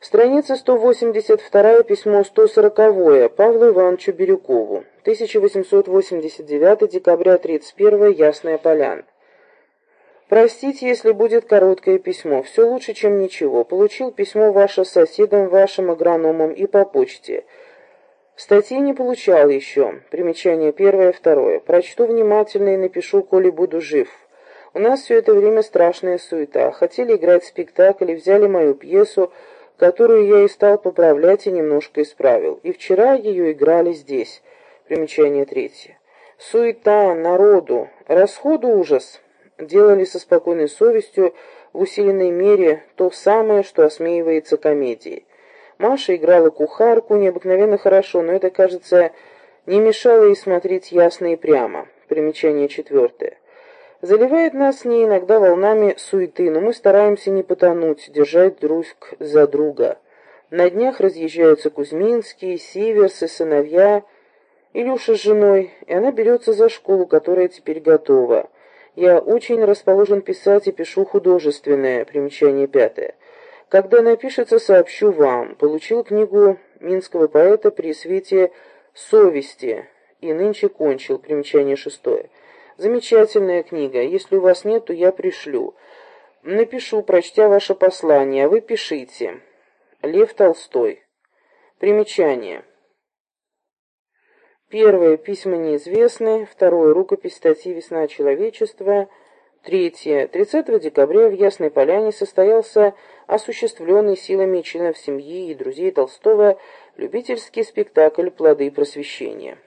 Страница 182, письмо 140 Павлу Ивановичу Бирюкову. 1889 декабря 31 Ясная Поляна. Простите, если будет короткое письмо. Все лучше, чем ничего. Получил письмо ваше с соседом, вашим агрономом и по почте. Статьи не получал еще. Примечание первое, второе. Прочту внимательно и напишу, коли буду жив. У нас все это время страшная суета. Хотели играть спектакль и взяли мою пьесу, которую я и стал поправлять и немножко исправил. И вчера ее играли здесь. Примечание третье. Суета, народу, расходу ужас. Делали со спокойной совестью в усиленной мере то самое, что осмеивается комедией. Маша играла кухарку необыкновенно хорошо, но это, кажется, не мешало ей смотреть ясно и прямо. Примечание четвертое. Заливает нас не иногда волнами суеты, но мы стараемся не потонуть, держать друг за друга. На днях разъезжаются Кузьминские, Сиверсы, сыновья, Илюша с женой, и она берется за школу, которая теперь готова. Я очень расположен писать и пишу художественное, примечание пятое. Когда напишется, сообщу вам. Получил книгу минского поэта при свете совести и нынче кончил, примечание шестое. Замечательная книга. Если у вас нет, то я пришлю. Напишу, прочтя ваше послание, вы пишите. Лев Толстой. Примечание. Первое. Письма неизвестны. Второе. Рукопись статьи «Весна человечества». Третье. 30 декабря в Ясной Поляне состоялся осуществленный силами членов семьи и друзей Толстого любительский спектакль «Плоды просвещения».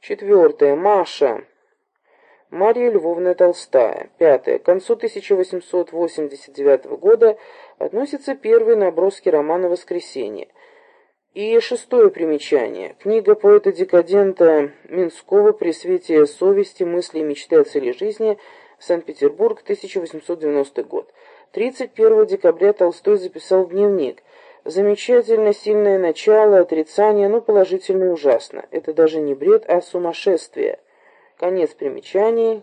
Четвертое. Маша. Мария Львовна Толстая. Пятое. К концу 1889 года относится первый наброски романа «Воскресенье». И шестое примечание. Книга поэта-декадента Минского «При свете совести, мысли и мечты о цели жизни. Санкт-Петербург, 1890 год». 31 декабря Толстой записал дневник – Замечательно сильное начало, отрицание, но положительно ужасно. Это даже не бред, а сумасшествие. Конец примечаний.